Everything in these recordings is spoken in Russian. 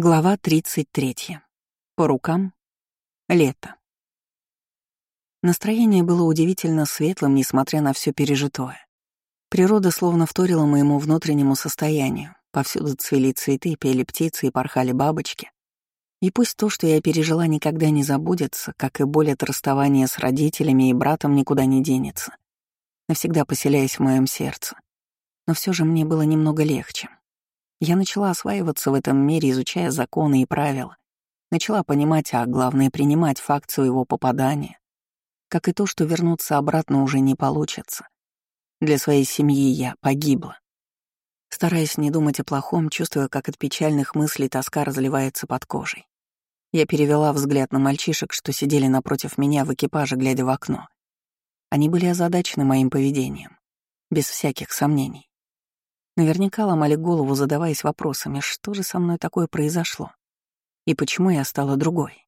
Глава 33. По рукам. Лето. Настроение было удивительно светлым, несмотря на все пережитое. Природа словно вторила моему внутреннему состоянию. Повсюду цвели цветы, пели птицы и порхали бабочки. И пусть то, что я пережила, никогда не забудется, как и боль от расставания с родителями и братом никуда не денется, навсегда поселяясь в моем сердце. Но все же мне было немного легче. Я начала осваиваться в этом мире, изучая законы и правила. Начала понимать, а главное — принимать факт своего попадания. Как и то, что вернуться обратно уже не получится. Для своей семьи я погибла. Стараясь не думать о плохом, чувствуя, как от печальных мыслей тоска разливается под кожей. Я перевела взгляд на мальчишек, что сидели напротив меня в экипаже, глядя в окно. Они были озадачены моим поведением, без всяких сомнений. Наверняка ломали голову, задаваясь вопросами, что же со мной такое произошло и почему я стала другой.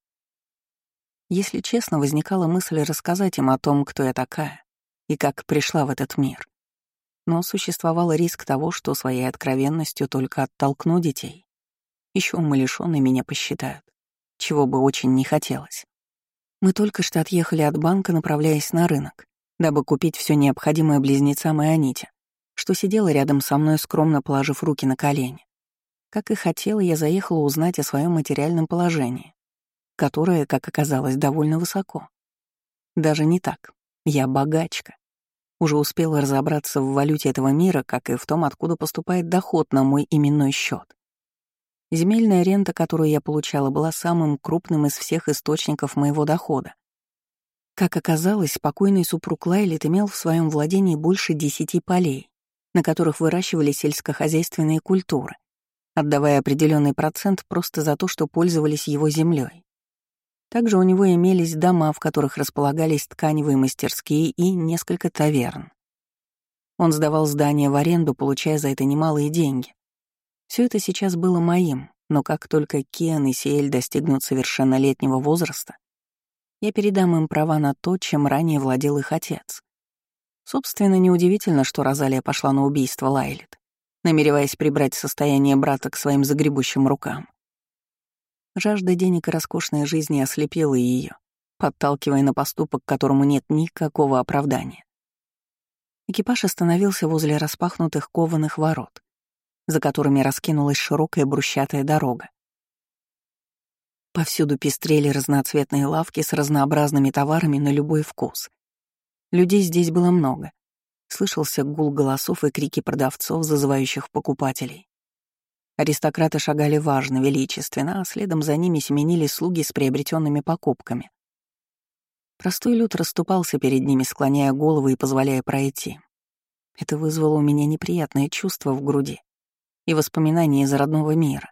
Если честно, возникала мысль рассказать им о том, кто я такая и как пришла в этот мир. Но существовал риск того, что своей откровенностью только оттолкну детей. Еще умалишённые меня посчитают, чего бы очень не хотелось. Мы только что отъехали от банка, направляясь на рынок, дабы купить все необходимое близнецам и Аните, что сидела рядом со мной, скромно положив руки на колени. Как и хотела, я заехала узнать о своем материальном положении, которое, как оказалось, довольно высоко. Даже не так. Я богачка. Уже успела разобраться в валюте этого мира, как и в том, откуда поступает доход на мой именной счет. Земельная рента, которую я получала, была самым крупным из всех источников моего дохода. Как оказалось, спокойный супруг Лайлит имел в своем владении больше десяти полей, на которых выращивали сельскохозяйственные культуры, отдавая определенный процент просто за то, что пользовались его землей. Также у него имелись дома, в которых располагались тканевые мастерские и несколько таверн. Он сдавал здания в аренду, получая за это немалые деньги. Все это сейчас было моим, но как только Кен и Сиэль достигнут совершеннолетнего возраста, я передам им права на то, чем ранее владел их отец. Собственно, неудивительно, что Розалия пошла на убийство Лайлет, намереваясь прибрать состояние брата к своим загребущим рукам. Жажда денег и роскошной жизни ослепила ее, подталкивая на поступок, которому нет никакого оправдания. Экипаж остановился возле распахнутых кованых ворот, за которыми раскинулась широкая брусчатая дорога. Повсюду пестрели разноцветные лавки с разнообразными товарами на любой вкус. Людей здесь было много. Слышался гул голосов и крики продавцов, зазывающих покупателей. Аристократы шагали важно, величественно, а следом за ними семенили слуги с приобретенными покупками. Простой люд расступался перед ними, склоняя головы и позволяя пройти. Это вызвало у меня неприятное чувство в груди и воспоминания из родного мира,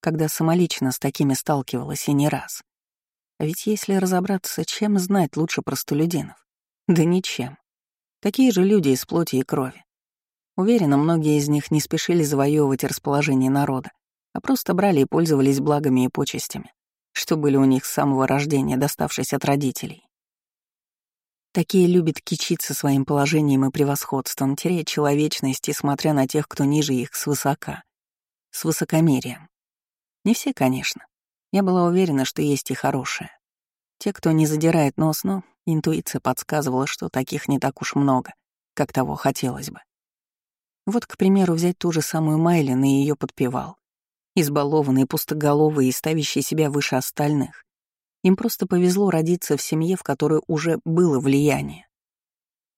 когда самолично с такими сталкивалась и не раз. А ведь если разобраться, чем знать лучше простолюдинов? Да ничем. Такие же люди из плоти и крови. Уверена, многие из них не спешили завоевывать расположение народа, а просто брали и пользовались благами и почестями, что были у них с самого рождения, доставшись от родителей. Такие любят кичиться своим положением и превосходством, теряя человечность и смотря на тех, кто ниже их свысока, с высокомерием. Не все, конечно. Я была уверена, что есть и хорошие. Те, кто не задирает нос, но интуиция подсказывала, что таких не так уж много, как того хотелось бы. Вот, к примеру, взять ту же самую Майлин и ее подпевал. Избалованный, пустоголовый и ставящий себя выше остальных. Им просто повезло родиться в семье, в которой уже было влияние.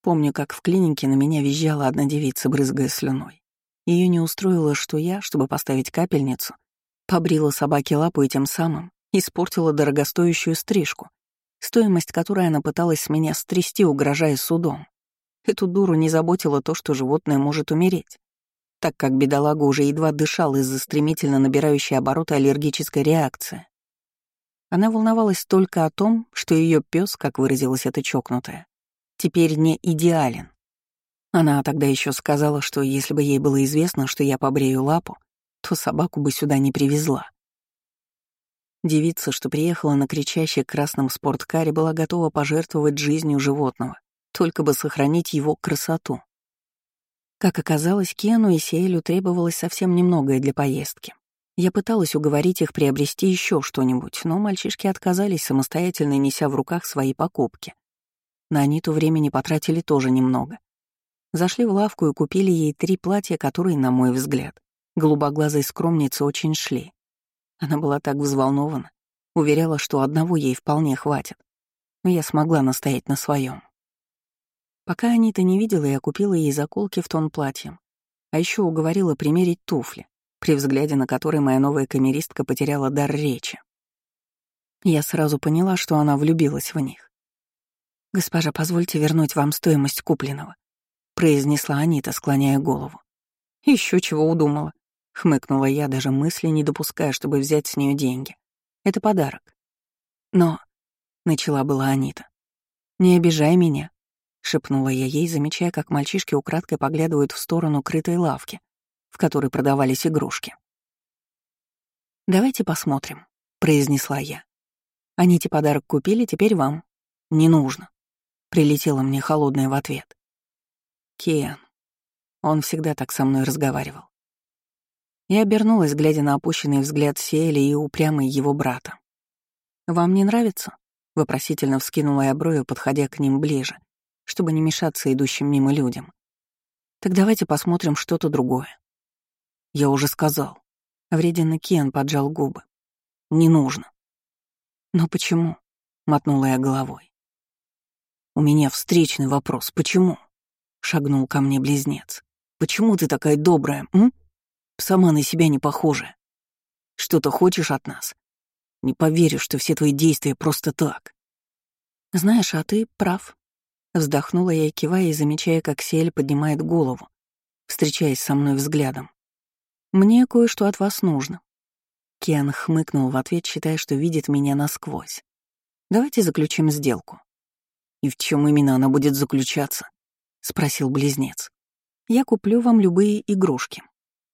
Помню, как в клинике на меня визжала одна девица, брызгая слюной. Ее не устроило, что я, чтобы поставить капельницу, побрила собаке лапу и тем самым испортила дорогостоящую стрижку, стоимость которой она пыталась с меня стрясти, угрожая судом. Эту дуру не заботило то, что животное может умереть, так как бедолага уже едва дышал из-за стремительно набирающей обороты аллергической реакции. Она волновалась только о том, что ее пес, как выразилась эта чокнутая, теперь не идеален. Она тогда еще сказала, что если бы ей было известно, что я побрею лапу, то собаку бы сюда не привезла. Девица, что приехала на кричащей красном спорткаре, была готова пожертвовать жизнью животного, только бы сохранить его красоту. Как оказалось, Кену и Сеэлю требовалось совсем немногое для поездки. Я пыталась уговорить их приобрести еще что-нибудь, но мальчишки отказались, самостоятельно неся в руках свои покупки. На Аниту времени потратили тоже немного. Зашли в лавку и купили ей три платья, которые, на мой взгляд, голубоглазой скромницы очень шли. Она была так взволнована, уверяла, что одного ей вполне хватит. Но я смогла настоять на своем. Пока Анита не видела, я купила ей заколки в тон платьем, а еще уговорила примерить туфли, при взгляде на которые моя новая камеристка потеряла дар речи. Я сразу поняла, что она влюбилась в них. «Госпожа, позвольте вернуть вам стоимость купленного», — произнесла Анита, склоняя голову. Еще чего удумала», — хмыкнула я, даже мысли не допуская, чтобы взять с нее деньги. «Это подарок». «Но...» — начала была Анита. «Не обижай меня», — шепнула я ей, замечая, как мальчишки украдкой поглядывают в сторону крытой лавки, в которой продавались игрушки. «Давайте посмотрим», — произнесла я. «Аните подарок купили, теперь вам. Не нужно», — прилетело мне холодное в ответ. «Киан». Он всегда так со мной разговаривал. Я обернулась, глядя на опущенный взгляд Сиэли и упрямый его брата. «Вам не нравится?» — вопросительно вскинула я брови, подходя к ним ближе, чтобы не мешаться идущим мимо людям. «Так давайте посмотрим что-то другое». Я уже сказал. Вреден Кен поджал губы. Не нужно. Но почему? Мотнула я головой. У меня встречный вопрос. Почему? Шагнул ко мне близнец. Почему ты такая добрая, м? Сама на себя не похожая. Что-то хочешь от нас? Не поверю, что все твои действия просто так. Знаешь, а ты прав. Вздохнула я, кивая и замечая, как Сель поднимает голову, встречаясь со мной взглядом. «Мне кое-что от вас нужно». Кен хмыкнул в ответ, считая, что видит меня насквозь. «Давайте заключим сделку». «И в чем именно она будет заключаться?» — спросил близнец. «Я куплю вам любые игрушки».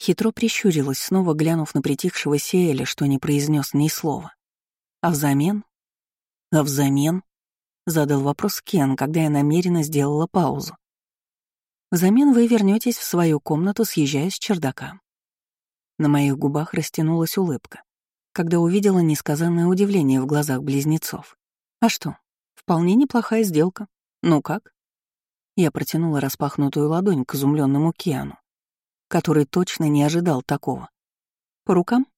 Хитро прищурилась, снова глянув на притихшего Сеэля, что не произнес ни слова. «А взамен?» «А взамен?» — задал вопрос Кен, когда я намеренно сделала паузу. «Взамен вы вернетесь в свою комнату, съезжая с чердака. На моих губах растянулась улыбка, когда увидела несказанное удивление в глазах близнецов. «А что? Вполне неплохая сделка. Ну как?» Я протянула распахнутую ладонь к изумленному Киану, который точно не ожидал такого. «По рукам?»